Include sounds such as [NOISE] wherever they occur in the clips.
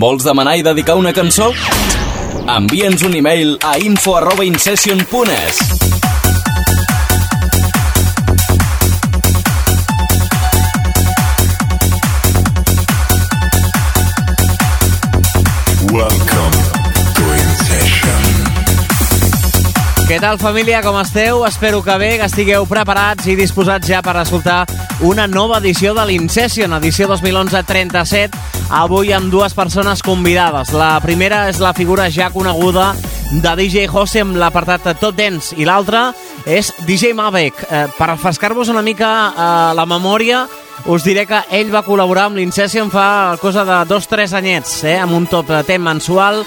Vols demanar i dedicar una cançó? Envia'ns un e-mail a info arroba incession.es. Què tal, família? Com esteu? Espero que bé, que estigueu preparats i disposats ja per escoltar una nova edició de l'Incession, edició 2011-37, avui amb dues persones convidades. La primera és la figura ja coneguda de DJ Jose amb l'apartat Tot Dance i l'altra és DJ Mavec. Eh, per refrescar-vos una mica eh, la memòria, us diré que ell va col·laborar amb l'Incession fa cosa de dos o tres anyets, eh, amb un top 10 mensual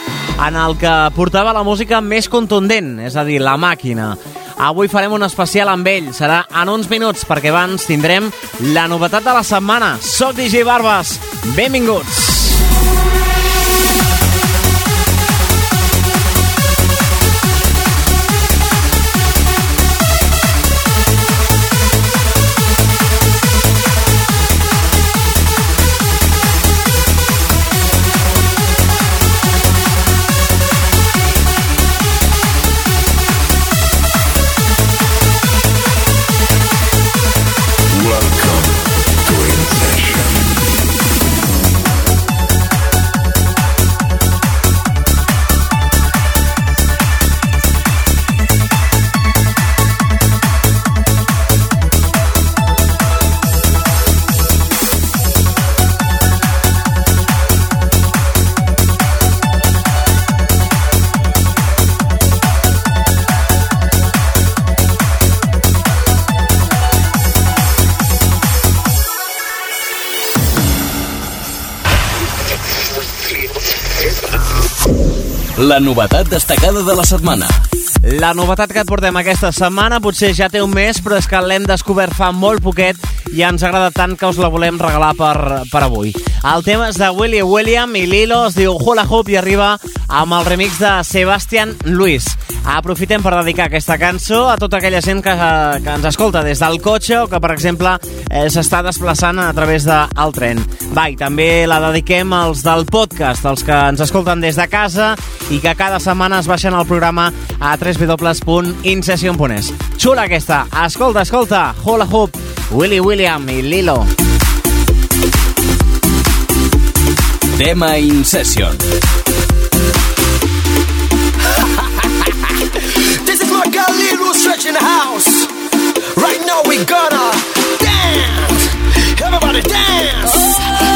en el que portava la música més contundent, és a dir, la màquina. Avui farem un especial amb ell, serà en uns minuts, perquè abans tindrem la novetat de la setmana. Soc DJ Barbas, benvinguts! Welcome La novetat destacada de la setmana. La novetat que et portem aquesta setmana potser ja té un mes, però és que l'hem descobert fa molt poquet i ens agrada tant que us la volem regalar per, per avui. El tema és de Willy William i Lilo, es diu Hula Hoop i arriba amb el remix de Sebastian Luis. Aprofitem per dedicar aquesta cançó a tota aquella gent que, que ens escolta des del cotxe o que, per exemple, eh, s'està desplaçant a través del tren. Va, i també la dediquem als del podcast, els que ens escolten des de casa i que cada setmana es baixen el programa a www.incession.es. Xula aquesta! Escolta, escolta! Hula Hoop, Willy William i Lilo. Tema Incession. [LAUGHS] This is my girl Lil Stretch in the house. Right now we gonna dance. Everybody dance. Just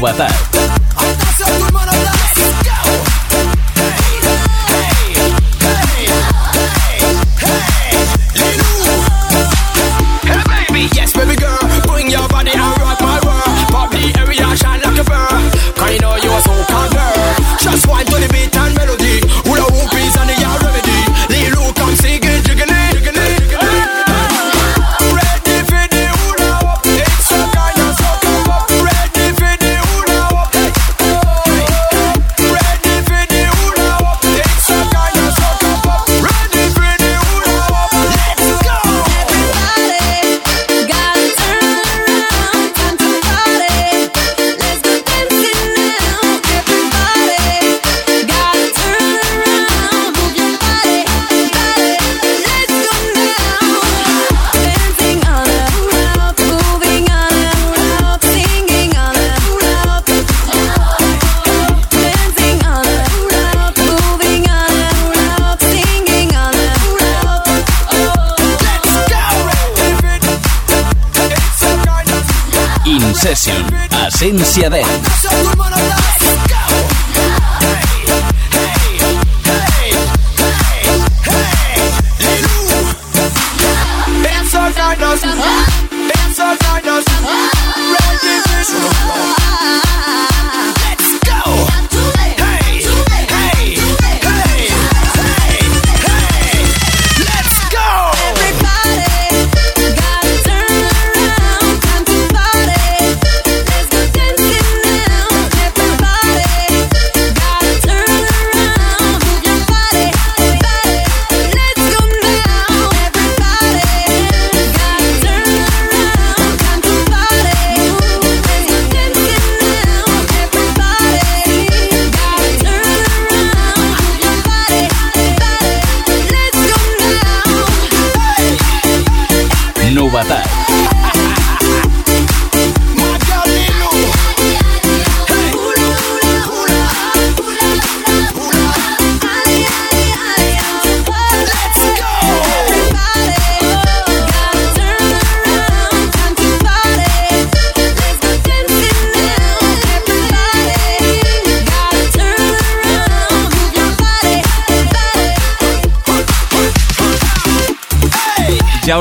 of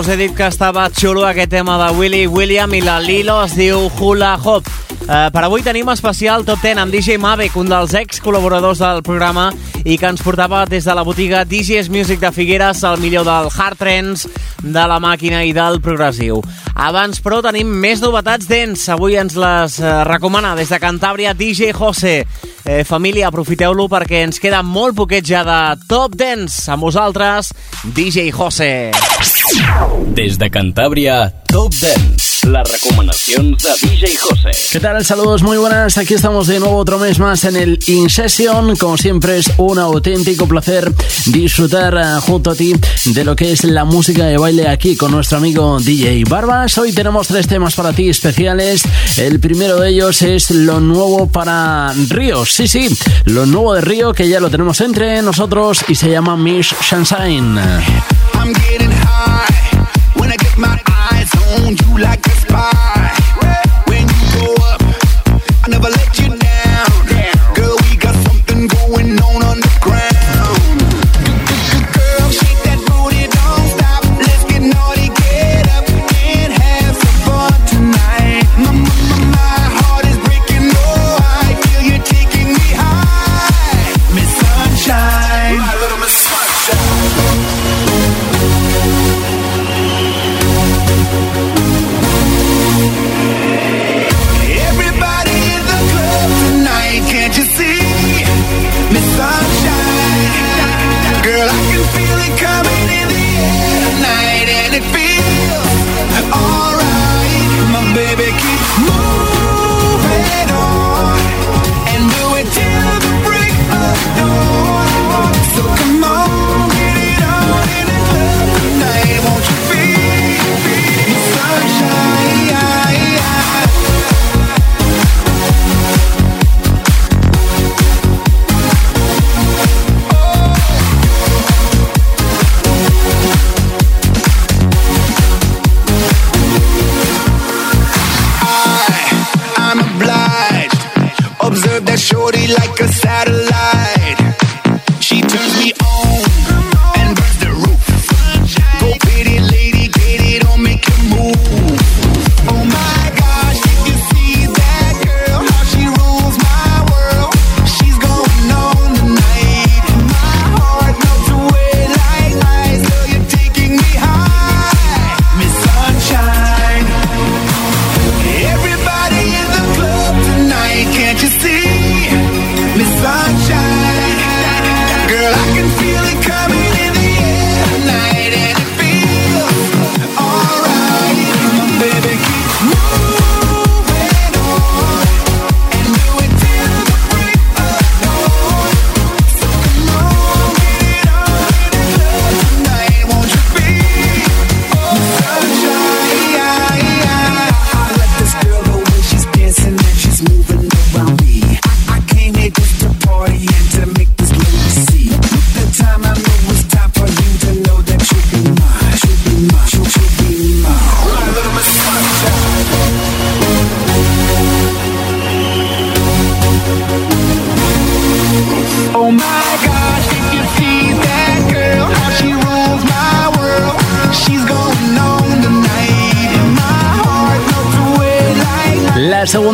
us he dit que estava xulo aquest tema de Willy William i la Lilo es diu Hula Hop. Uh, per avui tenim especial Top 10 amb DJ Mavec, un dels ex-col·laboradors del programa i que ens portava des de la botiga DJ's Music de Figueres el millor del hard trends, de la màquina i del progressiu. Abans, però, tenim més novetats dents. Avui ens les eh, recomana des de Cantàbria DJ José. Eh, família, aprofiteu-lo perquè ens queda molt poquet ja de Top Dance. Amb vosaltres, DJ José. Des de Cantàbria, Top Dance. Les recomanacions de DJ José. ¿Qué tal? Saludos muy buenas. Aquí estamos de nuevo otro mes más en el In Session. Como siempre es un auténtico placer disfrutar eh, junto a ti de lo que es la música de baile aquí con nuestro amigo DJ Barbas. Hoy tenemos tres temas para ti especiales. El primero de ellos es lo nuevo para Río. Sí, sí, lo nuevo de Río que ya lo tenemos entre nosotros y se llama Miss Sunshine. I'm getting high you like a spy. When you go up, I never let you down.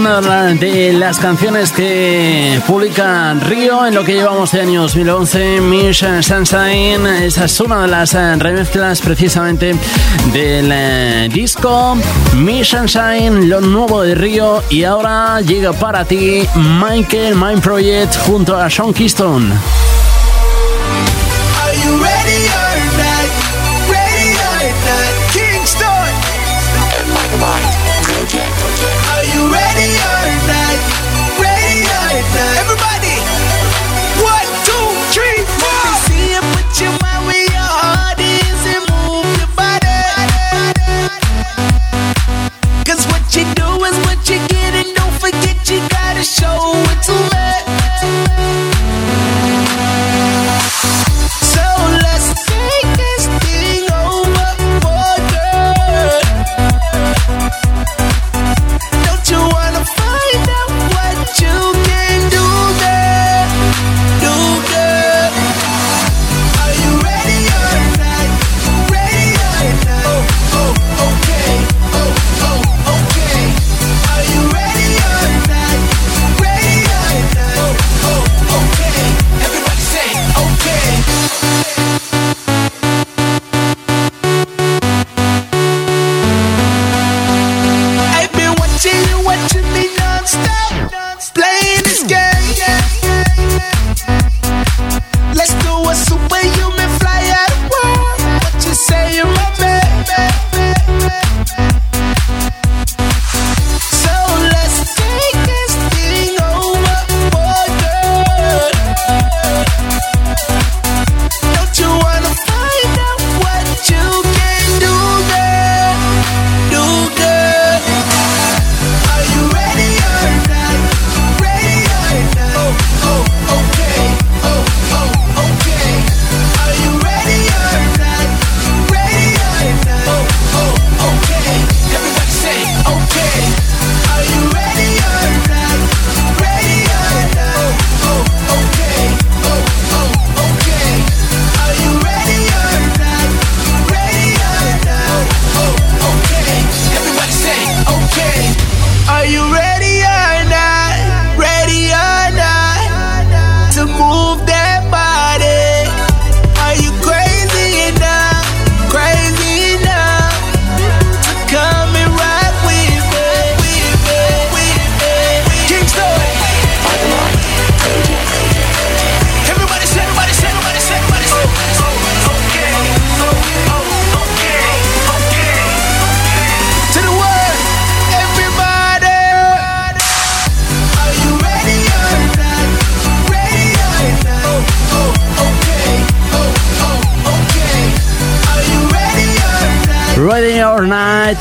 De las canciones que publica Río en lo que llevamos de año 2011, Miss Sunshine. Esa es una de las eh, remezclas precisamente del eh, disco Miss Sunshine, lo nuevo de Río. Y ahora llega para ti Michael Mind Project junto a Sean Keystone.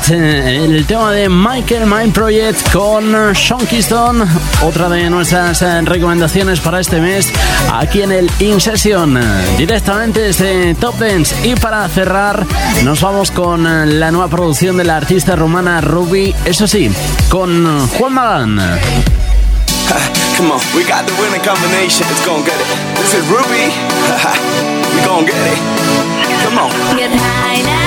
Eh, el tema de Michael Mind Project con Sean Keystone, otra de nuestras eh, recomendaciones para este mes aquí en el In Session, directamente desde Top Dance. Y para cerrar, nos vamos con eh, la nueva producción de la artista rumana Ruby, eso sí, con Juan Magán. [LAUGHS] Come on, we got the winning combination. Let's go and get it. This is Ruby. [LAUGHS] we gon' get it. Come on.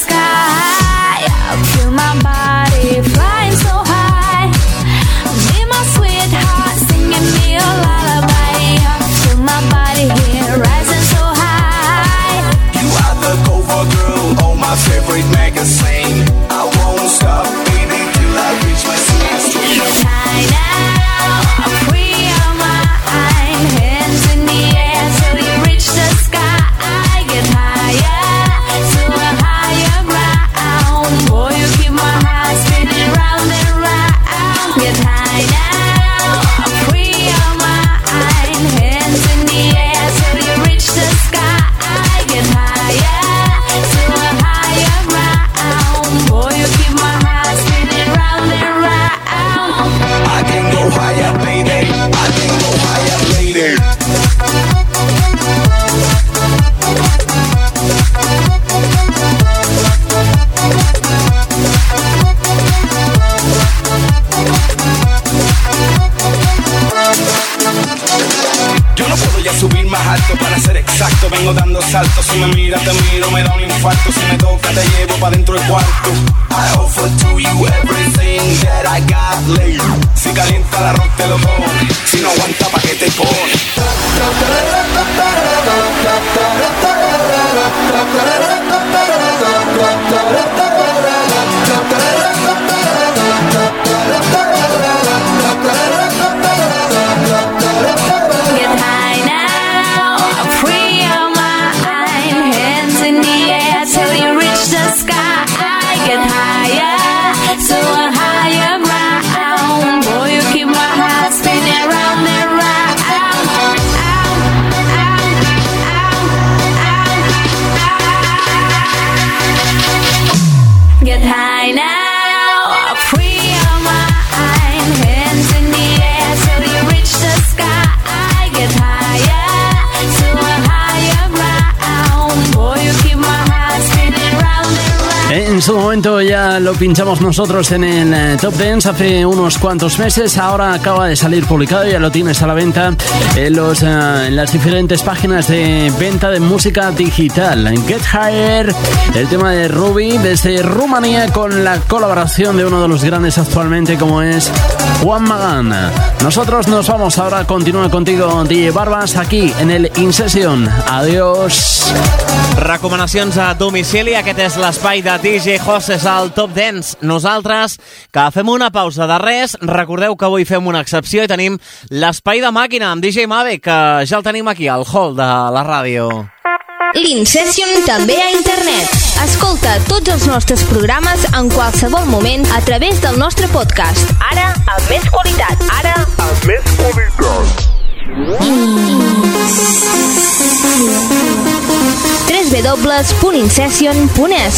En su momento ya lo pinchamos nosotros en el eh, Top Dance hace unos cuantos meses. Ahora acaba de salir publicado, ya lo tienes a la venta en, los, eh, en las diferentes páginas de venta de música digital. En Get Higher, el tema de Ruby desde Rumanía con la colaboración de uno de los grandes actualmente como es Juan Magán. Nosotros nos vamos ahora, continúa contigo DJ Barbas aquí en el In Session. Adiós. Recomanacions a domicili, aquest és l'espai de DJ Hosses al Top Dance. Nosaltres, que fem una pausa de res, recordeu que avui fem una excepció i tenim l'espai de màquina amb DJ Mave, que ja el tenim aquí, al hall de la ràdio. L'Incession també a internet. Escolta tots els nostres programes en qualsevol moment a través del nostre podcast. Ara, amb més qualitat. Ara, amb més qualitat. www.incession.es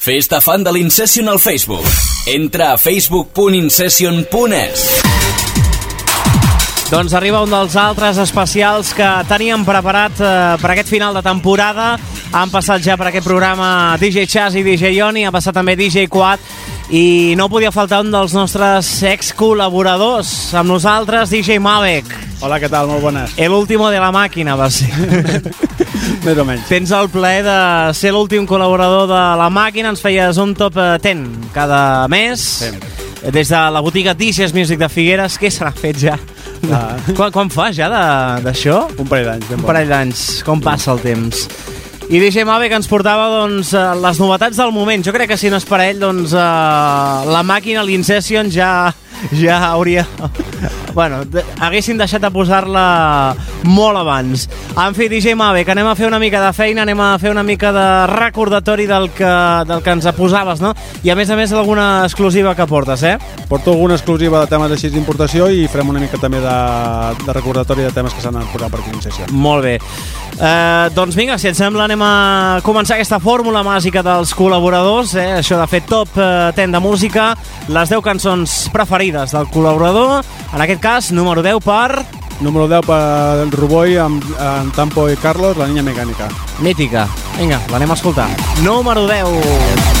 Fes-te fan de l'Incession al Facebook. Entra a facebook.incession.es. Doncs arriba un dels altres especials que teníem preparat eh, per aquest final de temporada. Han passat ja per aquest programa DJ Chas i DJ Yoni, ha passat també DJ Quad i no podia faltar un dels nostres ex-col·laboradors amb nosaltres, DJ Mavek. Hola, què tal? Molt bones. El último de la màquina, va ser. [LAUGHS] Més o menys. Tens el plaer de ser l'últim col·laborador de la màquina, ens feies un top eh, 10 cada mes. Sí. Des de la botiga DJs Music de Figueres, què se n'ha fet ja Ah. Quan, quan fa ja d'això? Un parell d'anys. Un parell d'anys. Com passa el temps. I DJ Mave que ens portava doncs, eh, les novetats del moment. Jo crec que si no és per ell, doncs, eh, la màquina, l'Incession, ja, ja hauria... bueno, haguessin deixat de posar-la molt abans. En fi, DJ Mave, que anem a fer una mica de feina, anem a fer una mica de recordatori del que, del que ens posaves, no? I a més a més alguna exclusiva que portes, eh? Porto alguna exclusiva de temes així d'importació i farem una mica també de, de recordatori de temes que s'han anat posant per aquí en sessió. Molt bé. Eh, doncs vinga, si et sembla, anem a començar aquesta fórmula màgica dels col·laboradors, eh? això de fer top eh, 10 de música, les 10 cançons preferides del col·laborador, en aquest cas, número 10 per Número 10 per el Ruboi amb, amb Tampo i Carlos, la niña mecànica. Mítica. Vinga, l'anem a escoltar. Número 10.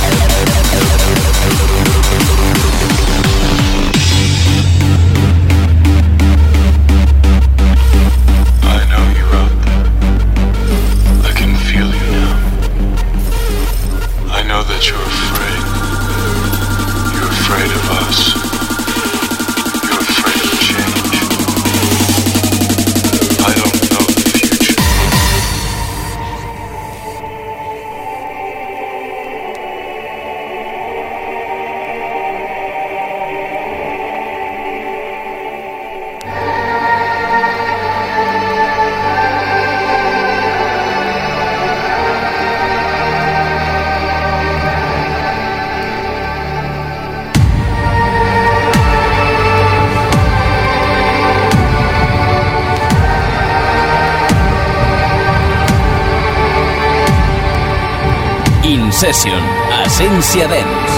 Incession, Essència Dents.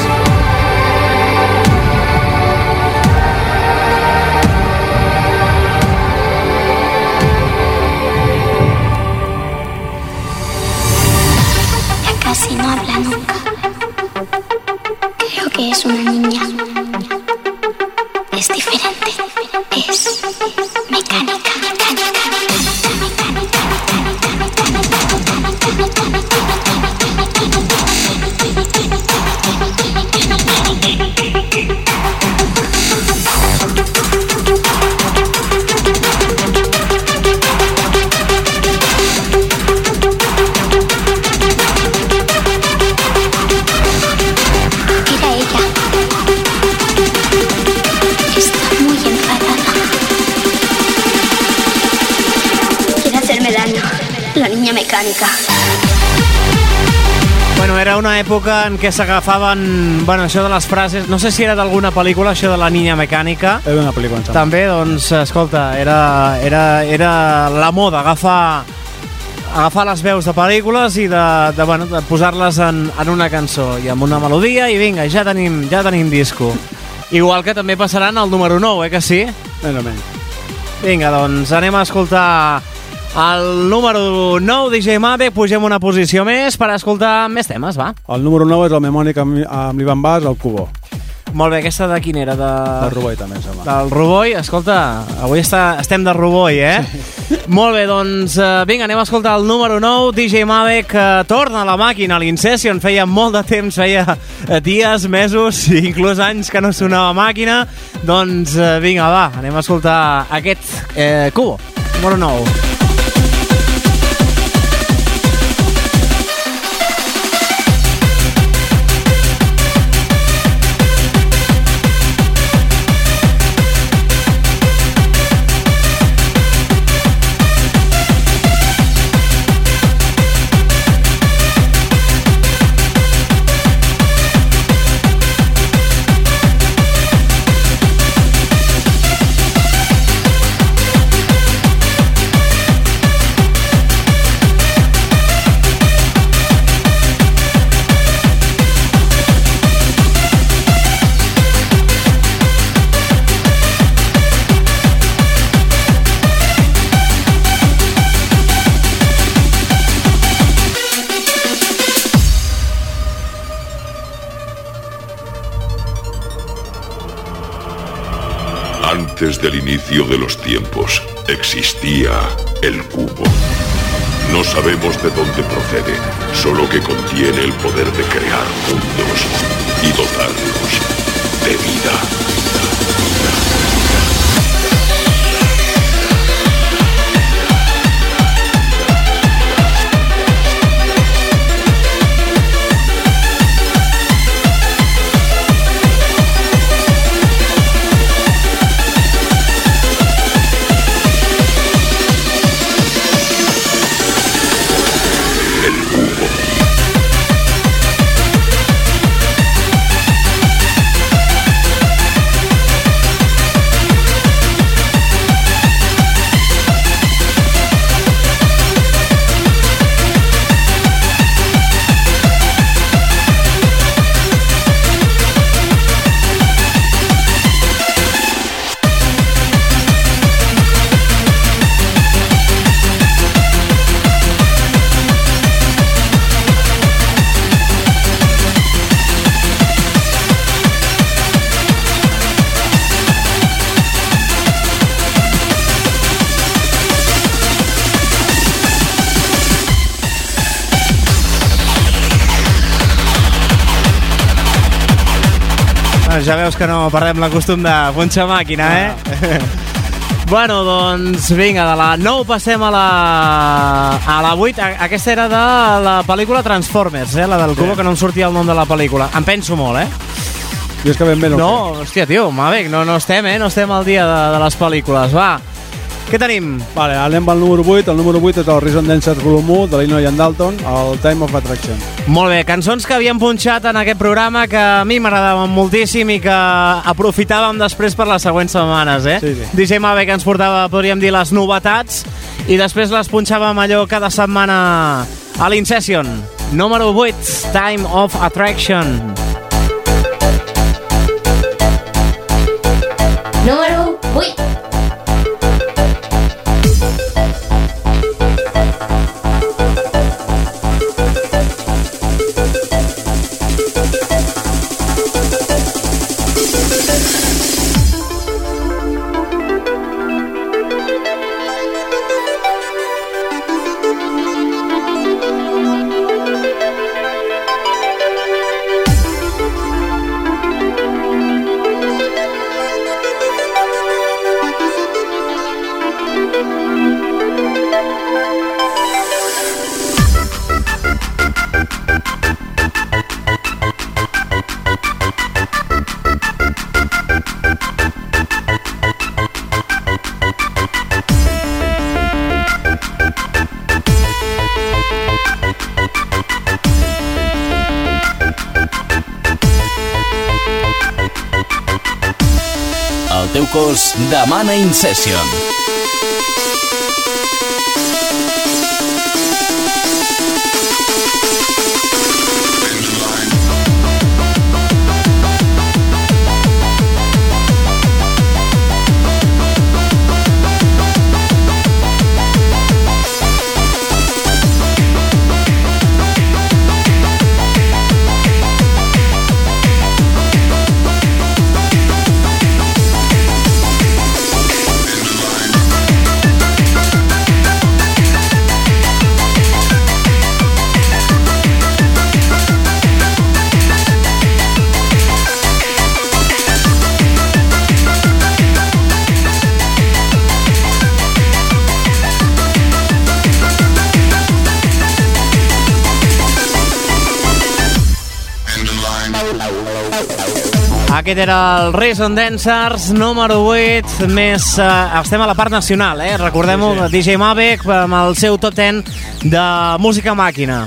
Una època en què s'agafaven, bueno, això de les frases, no sé si era d'alguna pel·lícula, això de la niña mecànica, Era una pel·lícula, em sembla. també, doncs, escolta, era, era, era la moda, agafar, agafar les veus de pel·lícules i de, de, bueno, de posar-les en, en una cançó i amb una melodia i vinga, ja tenim, ja tenim disco. Igual que també passaran al número 9, eh, que sí? Més o menys. Vinga, doncs anem a escoltar el número 9, DJ Mave, pugem una posició més per escoltar més temes, va. El número 9 és el Memònic amb, amb l'Ivan Bas, el Cubo. Molt bé, aquesta de quin era? De... El Ruboi també, em sembla. Del Ruboi, escolta, avui està, estem de Ruboi, eh? Sí. [LAUGHS] Molt bé, doncs uh, vinga, anem a escoltar el número 9, DJ Mave, que torna a la màquina, l'Incession, feia molt de temps, feia eh, dies, mesos, i [LAUGHS] inclús anys que no sonava màquina, doncs uh, vinga, va, anem a escoltar aquest eh, cubo, número 9. Antes del inicio de los tiempos existía el cubo. No sabemos de dónde procede, solo que contiene el poder de crear mundos y dotarlos de vida. Ja veus que no perdem la costum de punxar màquina, eh? bueno, doncs vinga, de la 9 passem a la, a la 8. A- Aquesta era de la pel·lícula Transformers, eh? La del cubo, que no em sortia el nom de la pel·lícula. Em penso molt, eh? I és que ben bé no, No, hòstia, tio, Mavec, no, no estem, eh? No estem al dia de, de les pel·lícules. Va, què tenim? Vale, anem al número 8. El número 8 és el Reason Dancers Volum 1 de l'Inoy and Dalton, el Time of Attraction. Molt bé, cançons que havíem punxat en aquest programa que a mi m'agradaven moltíssim i que aprofitàvem després per les següents setmanes, eh? Sí, sí. DJ Mave que ens portava, podríem dir, les novetats i després les punxàvem allò cada setmana a l'Incession. Número 8, Time of Attraction. Número 8. Cos demana Incession. Aquest era el Reason Dancers, número 8, més... Eh, estem a la part nacional, eh? Recordem-ho, sí, sí. DJ Mavec amb el seu top 10 de música màquina.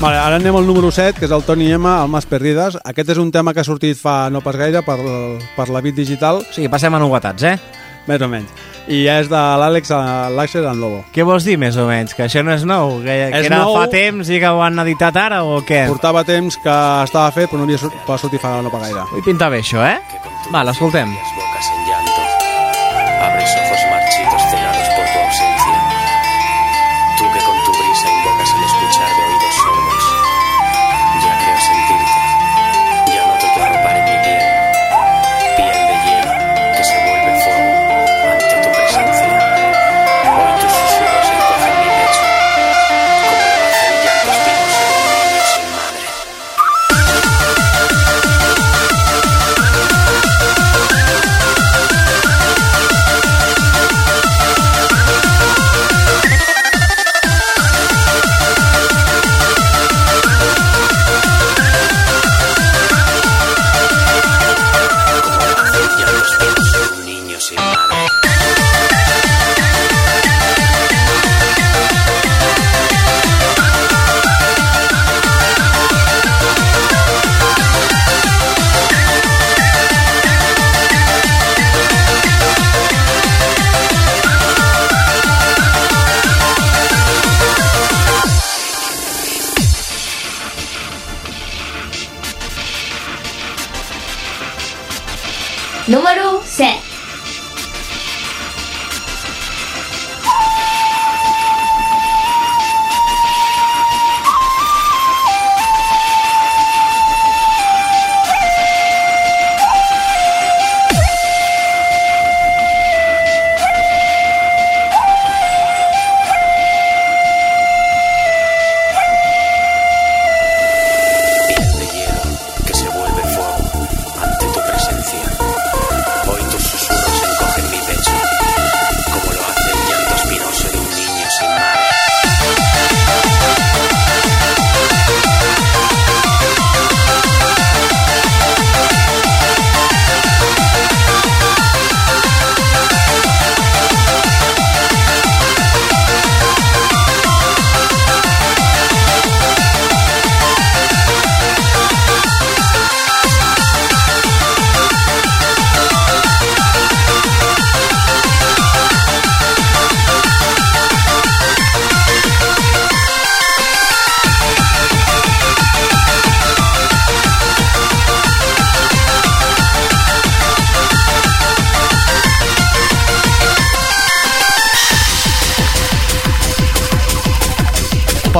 Vale, ara anem al número 7, que és el Toni M, el Mas Perrides. Aquest és un tema que ha sortit fa no pas gaire per, per la bit digital. Sigui, passem a novetats, eh? Més o menys. I és de l'Àlex l'Axel en Lobo. Què vols dir, més o menys? Que això no és nou? Que, que És era nou. fa temps i que ho han editat ara, o què? Portava temps que estava fet, però no havia sort, va sortir fa no pas gaire. Vull pintar bé això, eh? Va, l'escoltem. en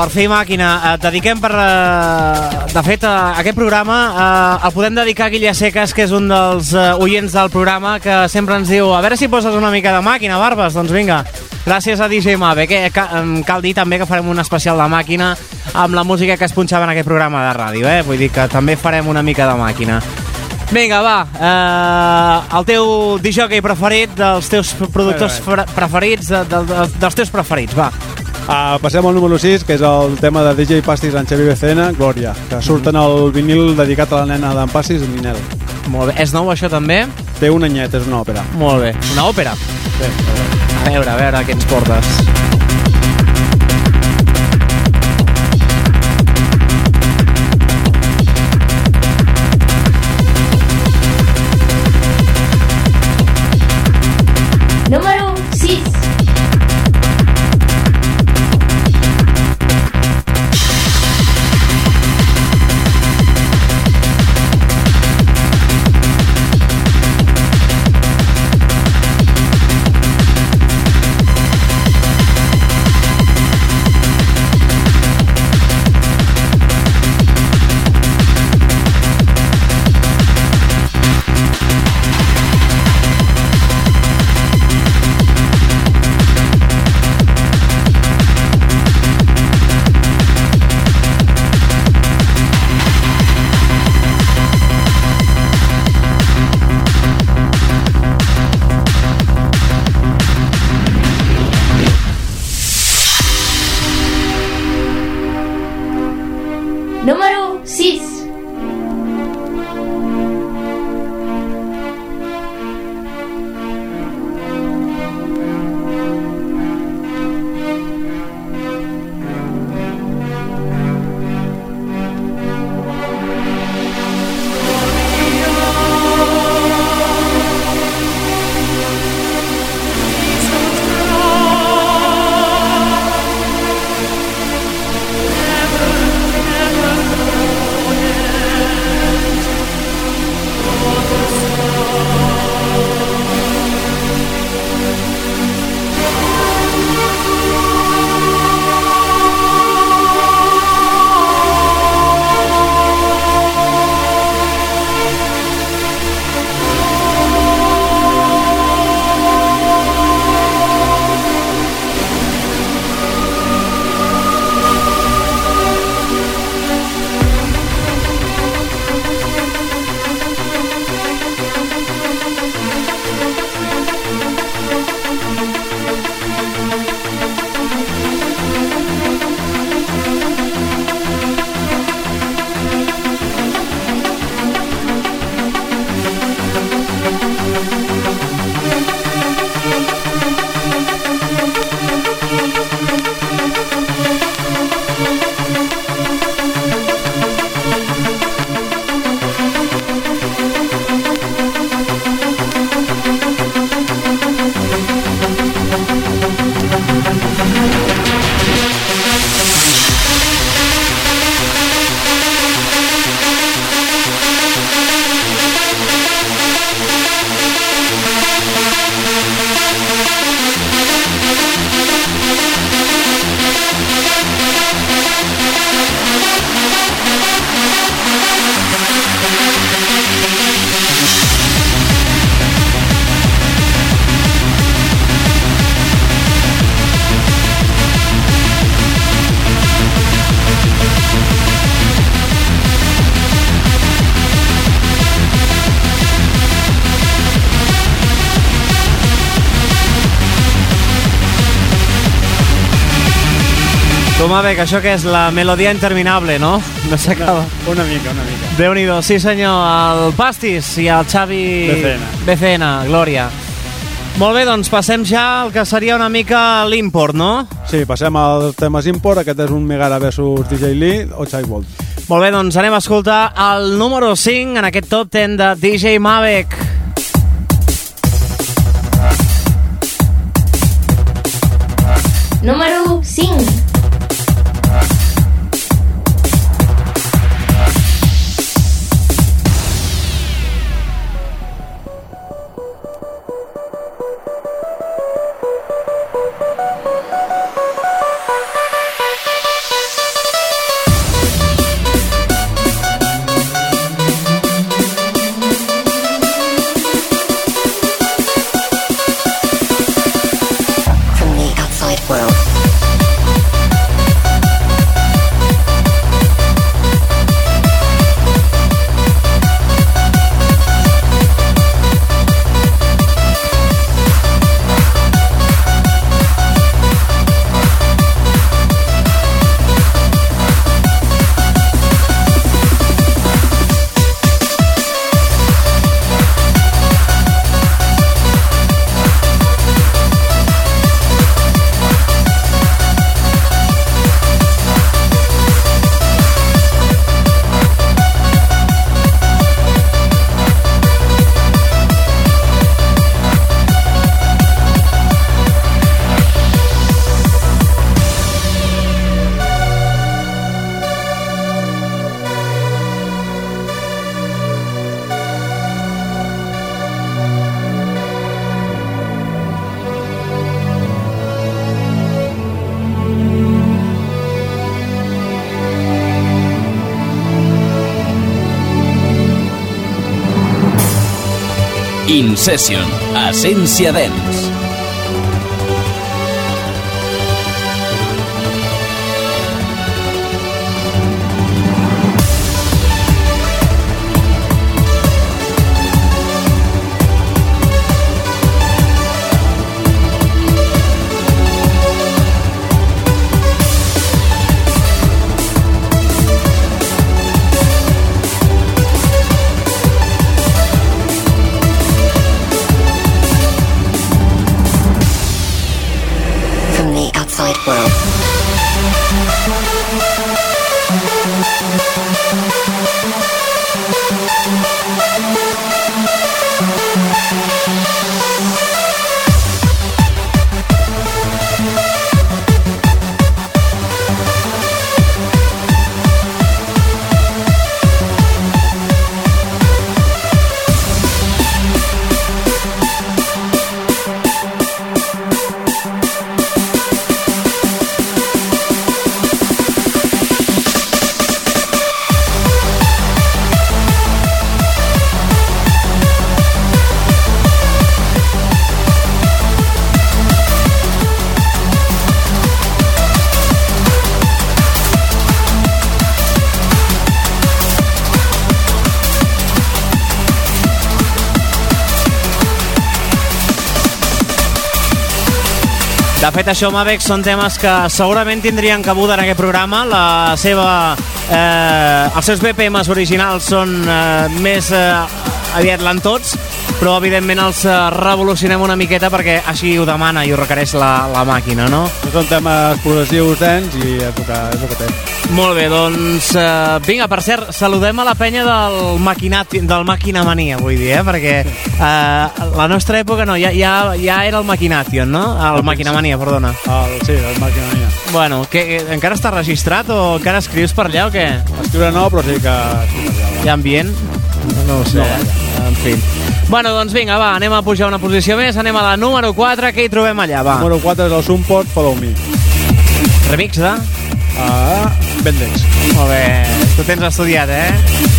Per fi, màquina, et dediquem per... eh, De fet, eh, aquest programa eh, el podem dedicar a Guilla Seques, que és un dels eh, oients del programa, que sempre ens diu a veure si poses una mica de màquina, Barbes. Doncs vinga, gràcies a DJ Mave. Que, cal dir també que farem un especial de màquina amb la música que es punxava en aquest programa de ràdio, eh? Vull dir que també farem una mica de màquina. Vinga, va, eh, el teu DJ preferit, dels teus productors preferits, de, de, de, dels teus preferits, va. Uh, passem al número 6, que és el tema de DJ Pastis en Xavi BCN, Glòria, que surt en el vinil dedicat a la nena d'en Pastis, Ninel. Molt bé. És nou això també? Té un anyet, és una òpera. Molt bé. Una òpera? Sí. A veure, a veure què ens portes. Toma bé, que això que és la melodia interminable, no? No s'acaba. Una mica, una mica. Déu-n'hi-do, sí senyor, el Pastis i el Xavi... BCN. BCN, Glòria. Molt bé, doncs passem ja al que seria una mica l'import, no? Sí, passem als temes import. Aquest és un Megara versus DJ Lee o Chai Bolt. Molt bé, doncs anem a escoltar el número 5 en aquest top 10 de DJ Mavek. Número In Session, Essència Dance. Fet, això, Mavex, són temes que segurament tindrien cabuda en aquest programa. La seva, eh, els seus BPMs originals són eh, més eh, aviat lentots, però evidentment els eh, revolucionem una miqueta perquè així ho demana i ho requereix la, la màquina, no? Són temes progressius dents i el que, és el que té. Molt bé, doncs eh, vinga, per cert, saludem a la penya del maquinat, del maquinamania, vull dir, eh? perquè eh, la nostra època no, ja, ja, ja era el maquination, no? El maquinamania, perdona. El, sí, el maquinamania. Bueno, que, que, encara està registrat o encara escrius per allà o què? Escriure no, però sí que... Sí, que Hi ha ambient? No ho sé, No, eh? en fi. Bueno, doncs vinga, va, anem a pujar una posició més, anem a la número 4, què hi trobem allà, va? Número 4 és el Sumport Follow Me. Remix de? Ah, Vendex. Molt bé, tu tens estudiat, eh?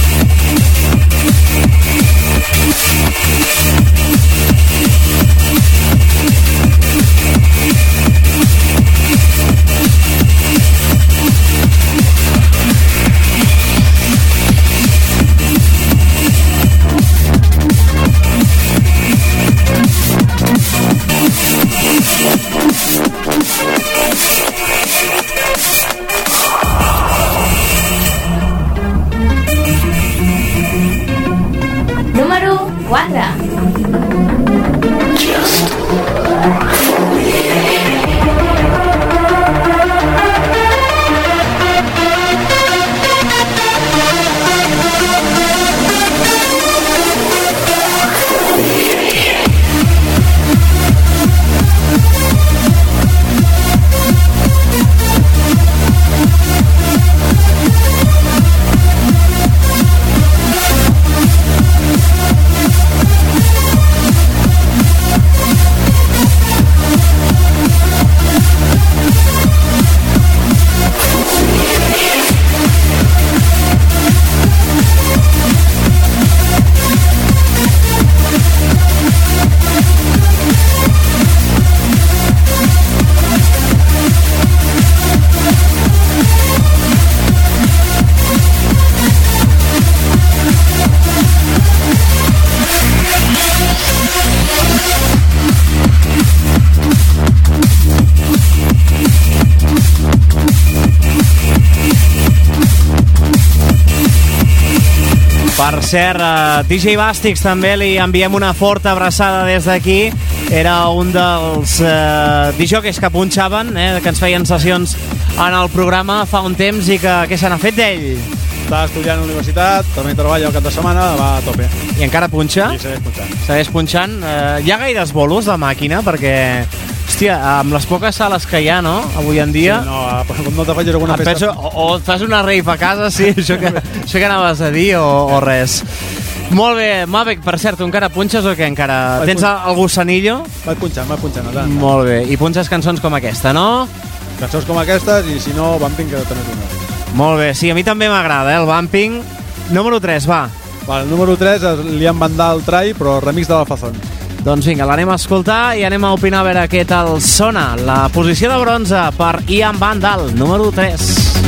Cert, a DJ Bàstics també li enviem una forta abraçada des d'aquí. Era un dels eh, DJs que punxaven, eh, que ens feien sessions en el programa fa un temps i que què se n'ha fet d'ell? Està estudiant a la universitat, també treballa al cap de setmana, va a tope. I encara punxa? I segueix punxant. Segueix punxant. Eh, hi ha gaires bolos de màquina perquè, hòstia, amb les poques sales que hi ha, no?, avui en dia... Sí, no, no te facis alguna festa... penso, o, o et fas una rave a casa, sí, això que, això que anaves a dir, o, o res. Molt bé, Mavec, per cert, tu encara punxes o què encara? Vaig Tens el, el gussanillo? Vaig punxant, vaig punxant. a tant. Molt bé, i punxes cançons com aquesta, no? Cançons com aquestes i si no, Bumping, que també és una. Molt bé, sí, a mi també m'agrada, eh, el bumping. Número 3, va. Vale, el número 3 és Liam Vandal Try, però remix de l'Alfazón. Doncs vinga, l'anem a escoltar i anem a opinar a veure què tal sona. La posició de bronze per Ian Vandal, número 3.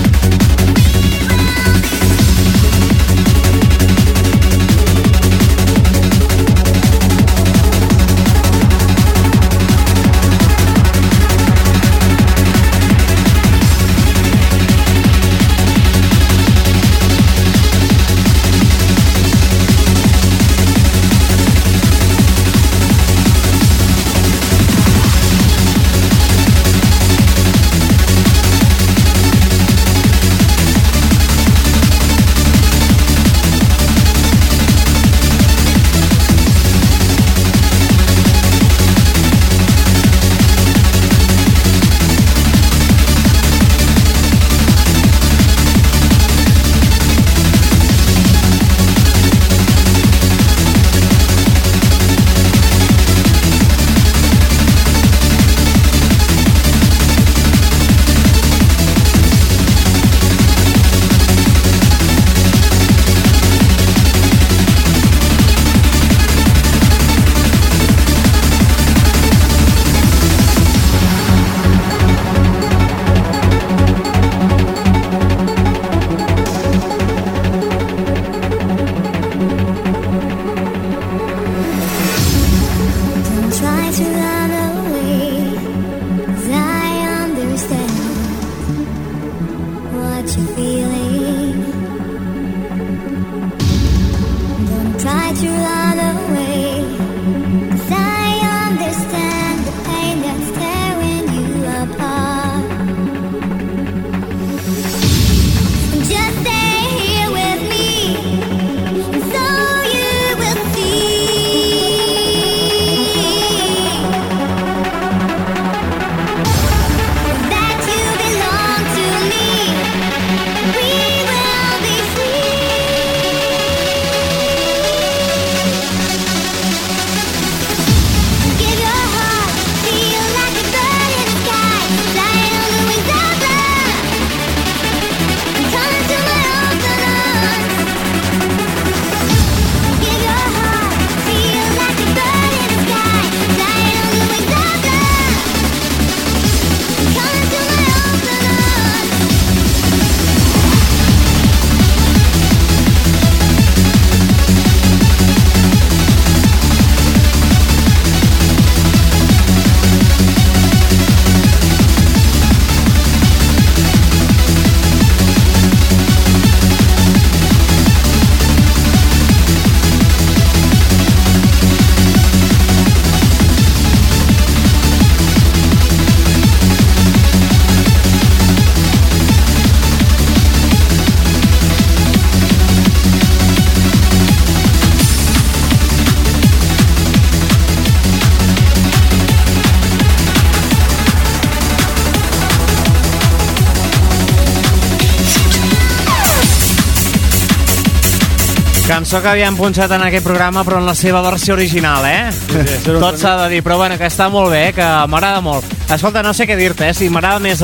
Cançó que havíem punxat en aquest programa, però en la seva versió original, eh? sí, sí, Tot s'ha de dir, però bueno, que està molt bé, que m'agrada molt. Escolta, no sé què dir-te, eh? Si m'agrada més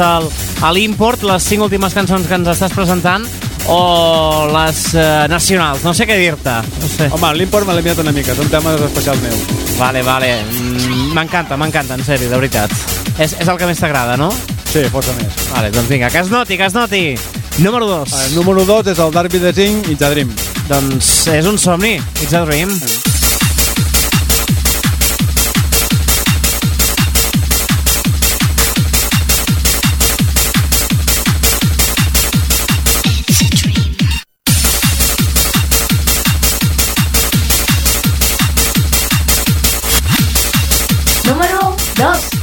l'import, les cinc últimes cançons que ens estàs presentant, o les eh, nacionals, no sé què dir-te. No sé. Home, l'import me l'he mirat una mica, són temes especials meus. Vale, vale. Mm, M'encanta, m'encanta, en sèrio, de veritat. És, és el que més t'agrada, no? Sí, força més. Vale, doncs vinga, que es noti, que es noti. Número 2. El número 2 és el Darby the Zinc i Dream. Doncs és un somni, It's a Dream. Número 2.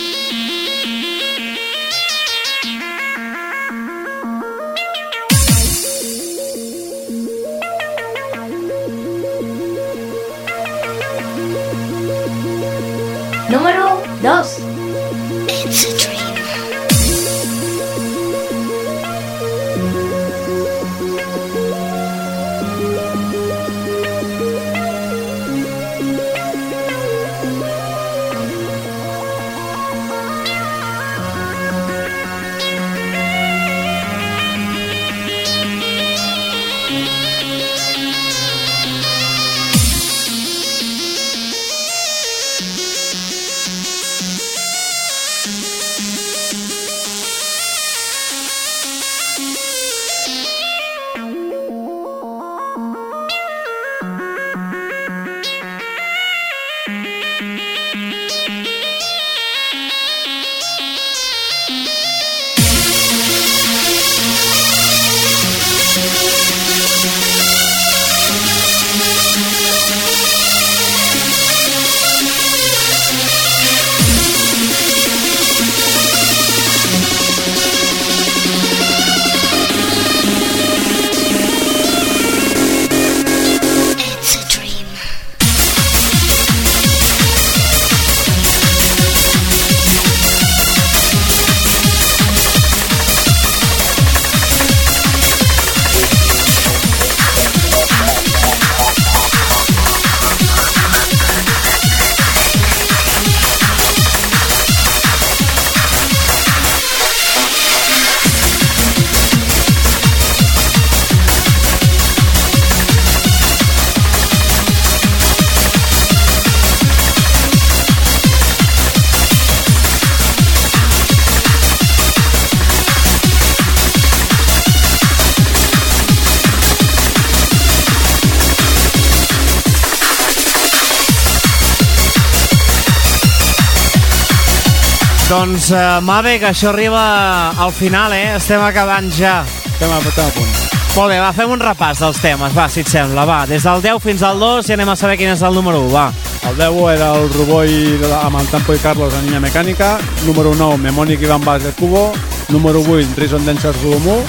Doncs, uh, Mave, que això arriba al final, eh? Estem acabant ja. Estem a, estem a punt. Molt bé, va, fem un repàs dels temes, va, si et sembla, va. Des del 10 fins al 2 i anem a saber quin és el número 1, va. El 10 era el Ruboy de- amb el Tampo i Carlos a Niña Mecànica. Número 9, Memònic Ivan Bas de Cubo. Número 8, Reason Dancers Volumú.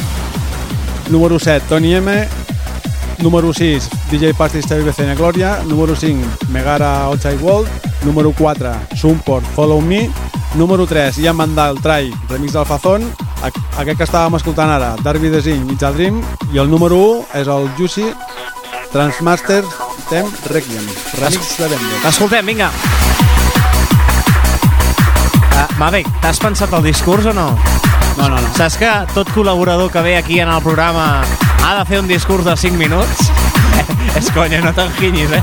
Número 7, Tony M. Número 6, DJ Pastis TVBCN Gloria. Número 5, Megara Outside World. Número 4, Sumport Follow Me. Número 3, Ian Mandal Try, remix del Fazón. Aqu- Aquest que estàvem escoltant ara, Darby Design, It's a Dream. I el número 1 és el Juicy Transmaster Tem Requiem, remix de Bender. Escoltem, vinga. Uh, Mave, t'has pensat el discurs o no? No, no, no. Saps que tot col·laborador que ve aquí en el programa ha de fer un discurs de 5 minuts? [LAUGHS] És conya, no t'enginyis, eh?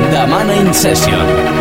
Cos demana In Session.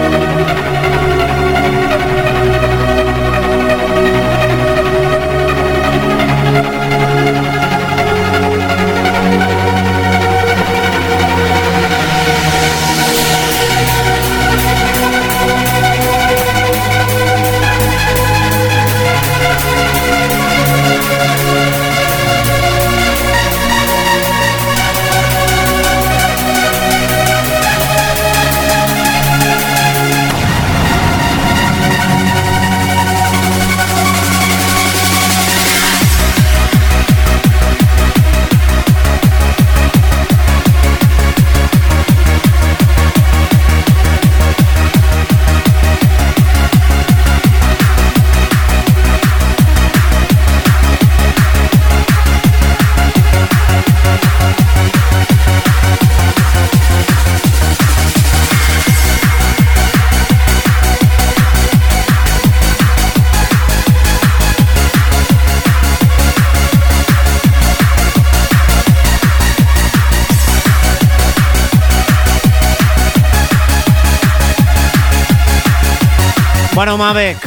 Bueno, Mavec,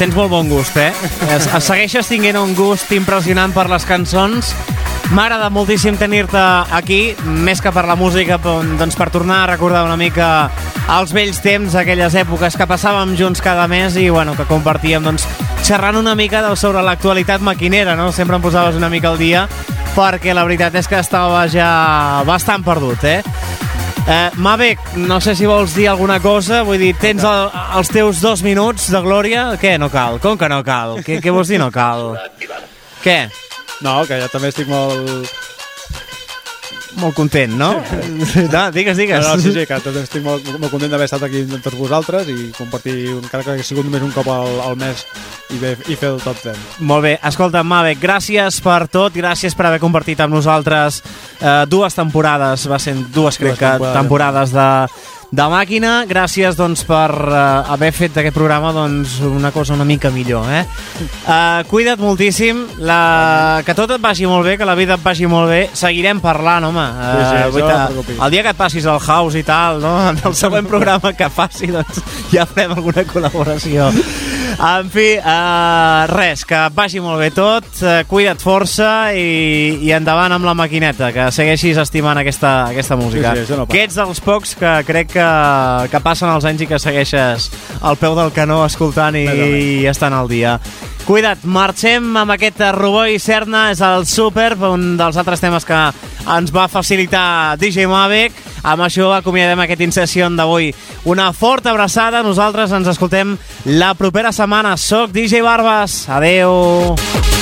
tens molt bon gust, eh? Es, es segueixes tinguent un gust impressionant per les cançons. M'agrada moltíssim tenir-te aquí, més que per la música, doncs per tornar a recordar una mica els vells temps, aquelles èpoques que passàvem junts cada mes i bueno, que compartíem doncs, xerrant una mica sobre l'actualitat maquinera, no? Sempre em posaves una mica al dia perquè la veritat és que estava ja bastant perdut, eh? Eh, Mavec, no sé si vols dir alguna cosa, vull dir, tens el, els teus dos minuts de glòria? Què, no cal? Com que no cal? Què, què vols dir no cal? Què? No, que jo també estic molt... Molt content, no? [LAUGHS] no digues, digues. No, no, sí, sí, que estic molt, molt content d'haver estat aquí amb tots vosaltres i compartir, encara que hagi sigut només un cop al, al mes i, bé, i fer el top 10. Molt bé, escolta, Mavec, gràcies per tot, gràcies per haver compartit amb nosaltres eh, dues temporades, va ser dues, crec Dues que, temporades de, de màquina. Gràcies doncs, per eh, haver fet d'aquest programa doncs, una cosa una mica millor. Eh? Eh, cuida't moltíssim, la... que tot et vagi molt bé, que la vida et vagi molt bé. Seguirem parlant, home. Sí, sí, Eh, això vull no el dia que et passis al house i tal, no? en el següent programa que faci, doncs, ja farem alguna col·laboració. En fi, uh, res, que vagi molt bé tot, uh, cuida't força i, i endavant amb la maquineta, que segueixis estimant aquesta, aquesta música. Sí, sí, no que ets dels pocs que crec que, que passen els anys i que segueixes al peu del canó escoltant i, i estant al dia. Cuida't, marxem amb aquest Rubó i Serna, és el Super, un dels altres temes que ens va facilitar DJ Mavic. Amb això acomiadem aquest In-Session d'avui. Una forta abraçada, nosaltres ens escoltem la propera setmana. Soc DJ Barbas, adeu. Cápsula